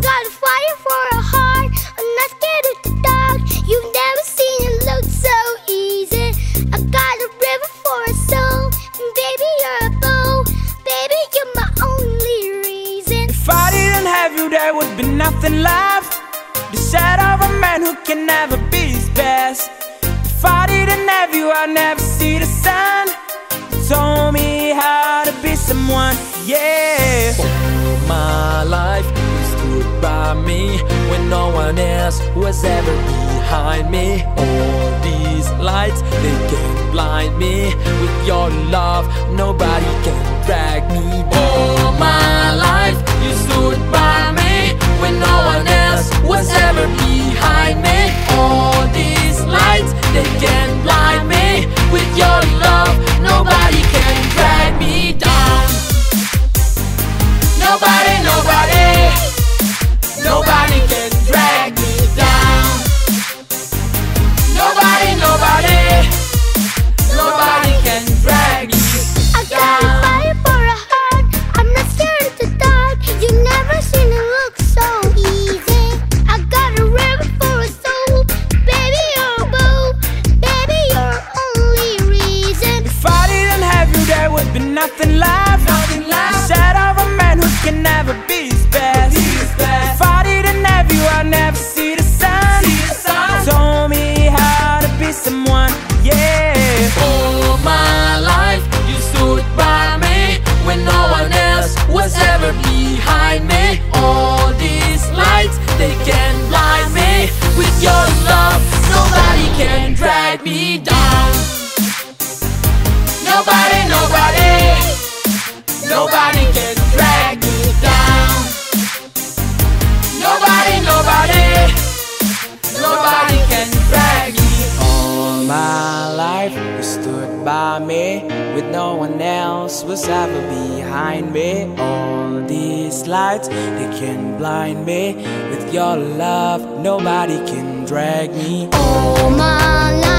got a fire for a heart. I'm not scared of the dark. You've never seen it look so easy. I got a river for a soul. And baby, you're a bow. Baby, you're my only reason. If I didn't have you, there would be nothing left. The shadow of a man who can never be his best. If I didn't have you, I'd never see the sun. You told me how to be someone, yeah. All my life you stood by me when no one else was ever behind me. All these lights, they can blind me. With your love, nobody can drag me down. Can blind me. With your love, nobody can drag me down. Nobody, nobody, nobody can drag me down. Nobody, nobody, nobody can drag me All my life you stood by me with no one else was ever behind me. All these lights they can blind me. With your love, nobody can drag me. All my life